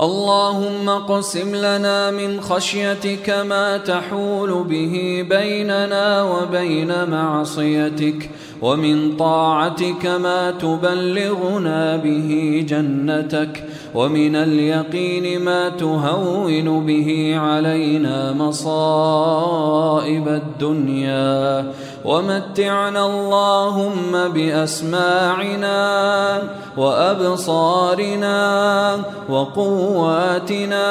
اللهم قسم لنا من خشيتك ما تحول به بيننا وبين معصيتك ومن طاعتك ما تبلغنا به جنتك ومن اليقين ما تهون به علينا مصائب الدنيا. ومتعنا اللهم بأسماعنا وأبصارنا وقواتنا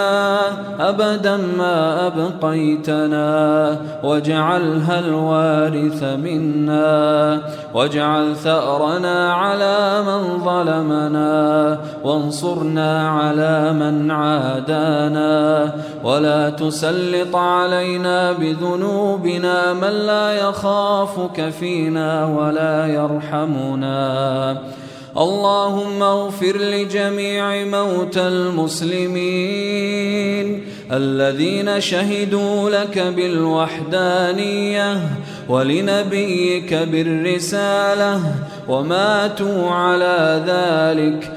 أبدا ما أبقيتنا. واجعلها الوارث منا. واجعل ثأرنا على من ظلمنا. وانصرنا على من عادانا ولا تسلط علينا بذنوبنا من لا يخافك فينا ولا يرحمنا. اللهم اغفر لجميع موتى المسلمين الذين شهدوا لك بالوحدانية ولنبيك بالرسالة وماتوا على ذلك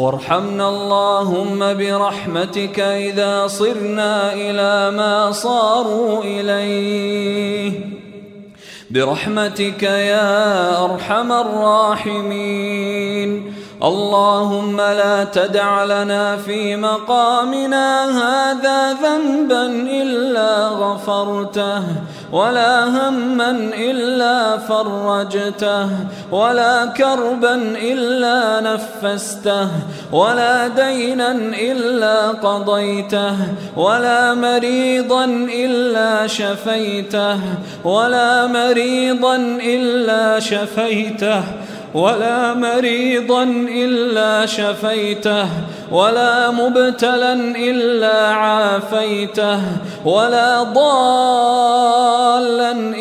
وارحمنا اللهم برحمتك إذا صرنا إلى ما صاروا إليه. برحمتك يا أرحم الراحمين. اللهم لا تدع لنا في مقامنا هذا ذنبا إلا غفرته ولا هما إلا فرجته ولا كربا إلا نفسته ولا دينا إلا قضيته ولا مريضا إلا شفيته ولا مريضا إلا شفيته ولا مريضا إلا شفيته ولا مبتلا إلا عافيته ولا ضالا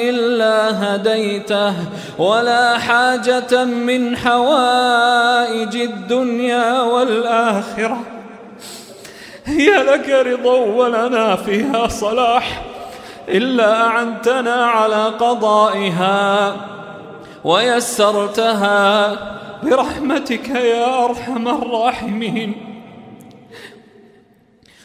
إلا هديته ولا حاجة من حوائج الدنيا والآخرة. هي لك رضا ولنا فيها صلاح إلا أعنتنا على قضائها. ويسرتها برحمتك يا أرحم الراحمين.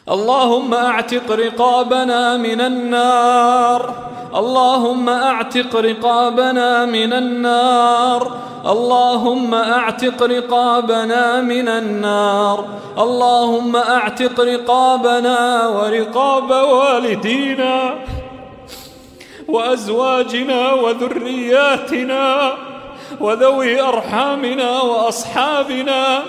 اللهم أعتق رقابنا من النار. اللهم أعتق رقابنا من النار. اللهم أعتق رقابنا من النار. اللهم أعتق رقابنا ورقاب والدينا. وأزواجنا وذرياتنا وذوي أرحامنا وأصحابنا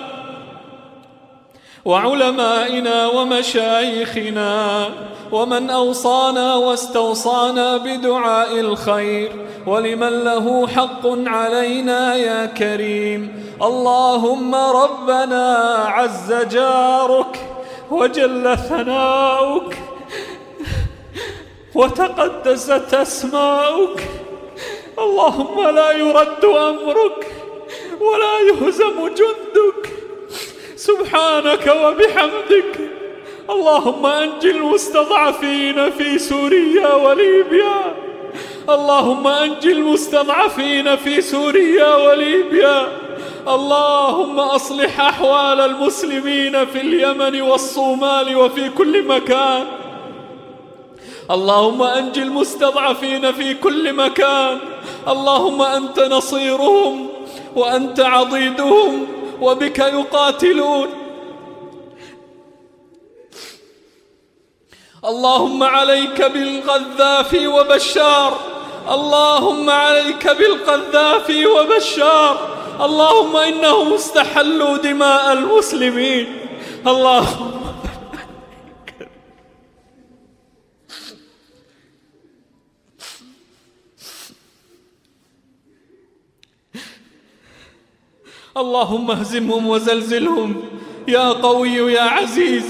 وعلمائنا ومشايخنا ومن أوصانا واستوصانا بدعاء الخير ولمن له حق علينا يا كريم اللهم ربنا عز جارك وجل ثناؤك وتقدست أسماؤك. اللهم لا يرد أمرك ولا يهزم جندك. سبحانك وبحمدك. اللهم أنج المستضعفين في سوريا وليبيا. اللهم أنج المستضعفين في سوريا وليبيا. اللهم أصلح أحوال المسلمين في اليمن والصومال وفي كل مكان. اللهم أنجي المستضعفين في كل مكان. اللهم أنت نصيرهم وأنت عضيدهم وبك يقاتلون. اللهم عليك بالقذافي وبشار. اللهم عليك بالقذافي وبشار. اللهم إنهم استحلوا دماء المسلمين. اللهم اللهم اهزمهم وزلزلهم. يا قوي يا عزيز.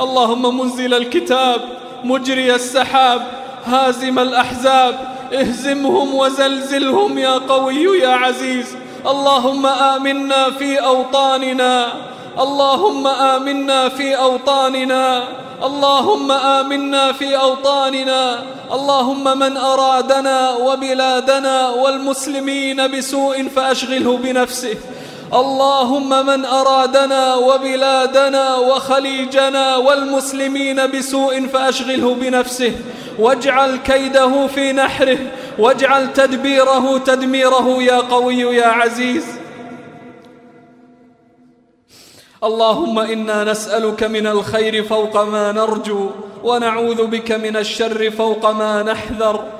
اللهم منزل الكتاب مجري السحاب هازم الأحزاب. اهزمهم وزلزلهم يا قوي يا عزيز. اللهم آمنا في أوطاننا. اللهم آمنا في أوطاننا. اللهم آمنا في أوطاننا. اللهم من أرادنا وبلادنا والمسلمين بسوء فأشغله بنفسه. اللهم من أرادنا وبلادنا وخليجنا والمسلمين بسوء فأشغله بنفسه. واجعل كيده في نحره واجعل تدبيره تدميره يا قوي يا عزيز. اللهم إنا نسألك من الخير فوق ما نرجو ونعوذ بك من الشر فوق ما نحذر.